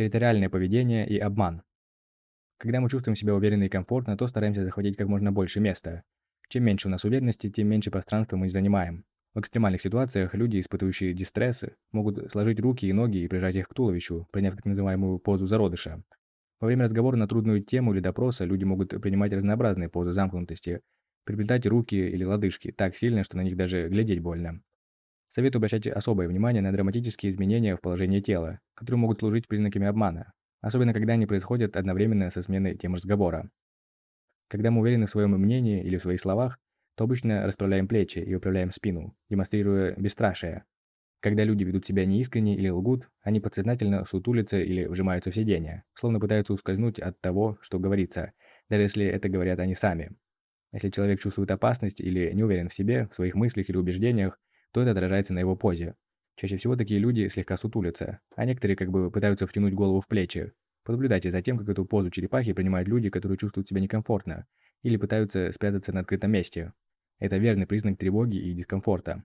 территориальное поведение и обман. Когда мы чувствуем себя уверенно и комфортно, то стараемся захватить как можно больше места. Чем меньше у нас уверенности, тем меньше пространства мы занимаем. В экстремальных ситуациях люди, испытывающие дистрессы, могут сложить руки и ноги и прижать их к туловищу, приняв так называемую позу зародыша. Во время разговора на трудную тему или допроса люди могут принимать разнообразные позы замкнутости, приплетать руки или лодыжки так сильно, что на них даже глядеть больно. Советую обращать особое внимание на драматические изменения в положении тела, которые могут служить признаками обмана, особенно когда они происходят одновременно со сменой темы разговора. Когда мы уверены в своем мнении или в своих словах, то обычно расправляем плечи и выправляем спину, демонстрируя бесстрашие, когда люди ведут себя неискренне или лгут, они подсознательно сутулятся или вжимаются в сиденье, словно пытаются ускользнуть от того, что говорится, даже если это говорят они сами. Если человек чувствует опасность или не уверен в себе, в своих мыслях или убеждениях, то это отражается на его позе. Чаще всего такие люди слегка сутулятся, а некоторые как бы пытаются втянуть голову в плечи. Понаблюдайте за тем, как эту позу черепахи принимают люди, которые чувствуют себя некомфортно или пытаются спрятаться на открытом месте. Это верный признак тревоги и дискомфорта.